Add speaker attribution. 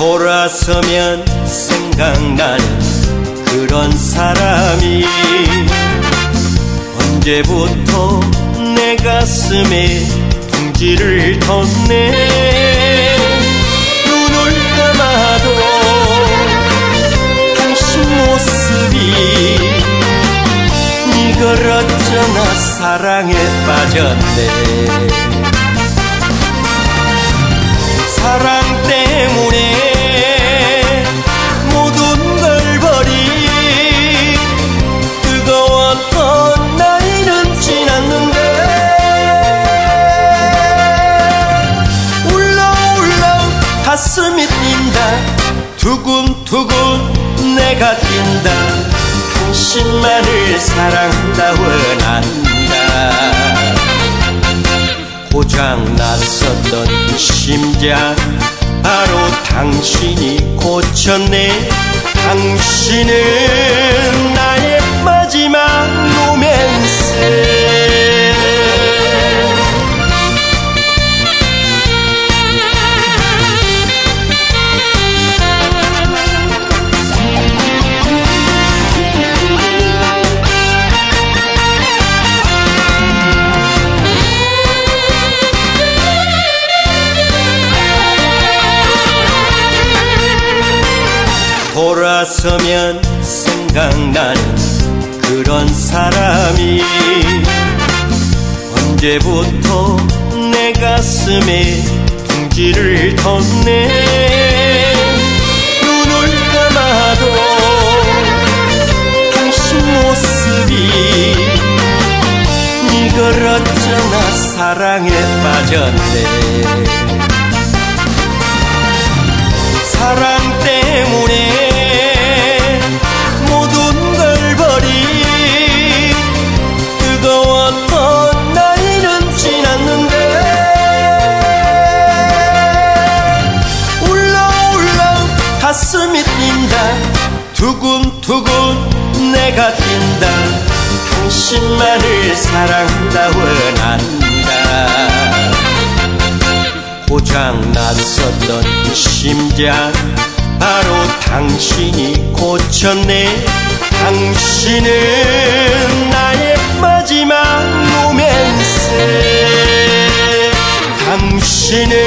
Speaker 1: 돌아서면 생각나는 그런 사람이 언제부터 내 가슴에 둥지를 뒀네? 눈을 감아도 당신 모습이 이걸 어쩌나 사랑에 빠졌네 가슴이 뛴다. 두근두근 내가 뛴다. 당신만을 사랑한다 원한다. 고장 났었던 심장 바로 당신이 고쳤네. 당신은 돌아서면 생각나는 그런 사람이 언제부터 내 가슴에 둥지를 뒀네? 눈을 감아도 당신 모습이 어쩌나 사랑에 빠졌네 가슴이 뛴다. 두근두근 내가 뛴다. 당신만을 사랑한다 원한다. 고장 났었던 심장 바로 당신이 고쳤네. 당신은 나의 마지막 로맨스. 당신은